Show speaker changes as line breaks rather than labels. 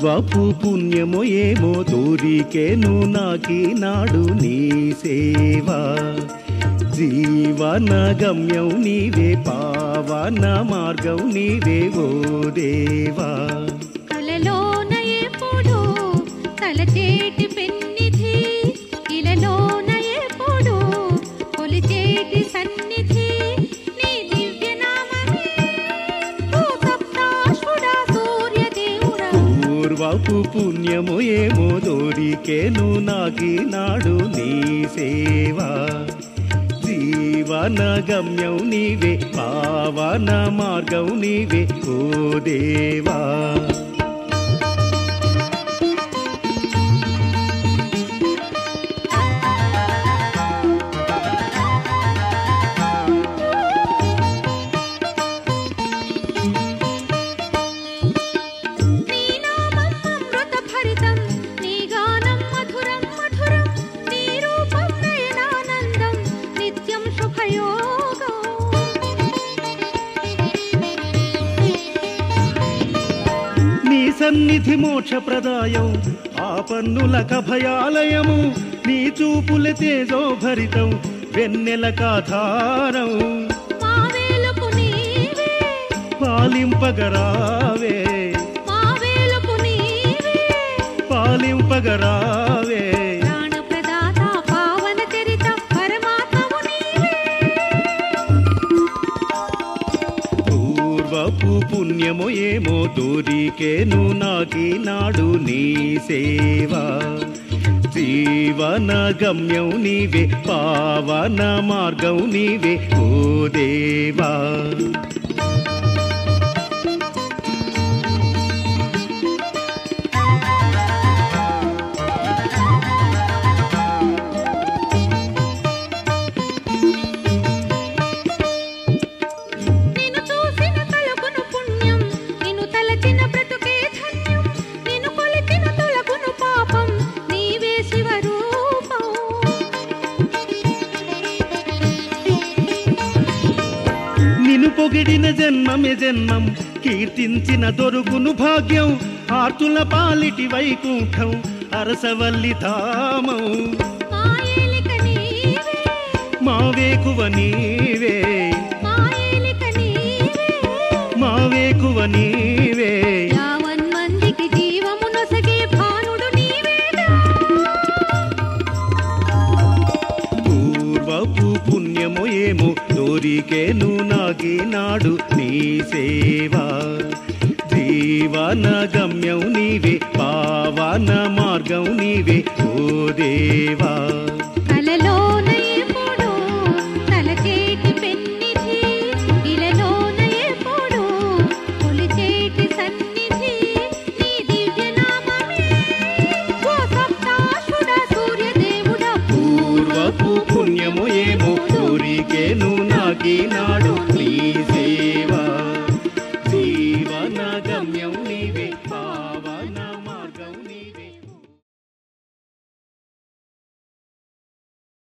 పూర్వపు పుణ్యమో ఏమో దూరికేను నాకినాడు నీ సేవా. జీవన గమ్యం నీవే పావన మార్గం నీవే ఓ దేవా.
కలలోన ఎప్పుడు తలచేటి
పూర్వపు పుణ్యము ఏమో దోరికేను నాకినాడు నీ సేవా. జీవన గమ్యం నీవే పావన మార్గం నీవే ఓ దేవా. సన్నిధి మోక్షప్రదాయం ఆ పన్నుల కభయాలయము నీ చూపుల తేజో భరితం వెన్నెల కాధారం పాలింపగరావే.
మా
తప్పు పుణ్యమో ఏమో దూరికేను నాకినాడు నీ సేవా. జీవన గమ్యం నీవే పావన మార్గం నీవే ఓ దేవా. పొగిడిన జన్మమే జన్మం. కీర్తించిన దొరుకును భాగ్యం. ఆర్తుల పాలిటి వైకుంఠం. అరసవల్లి ధామం.
మా ఏలిక నీవే.
మా వేకువ నీవే. దోరికేను నాగినాడు నీ సేవా. జీవన గమ్యం నీవే పావన మార్గం నీవే ఓ దేవా. గౌనివే పావనా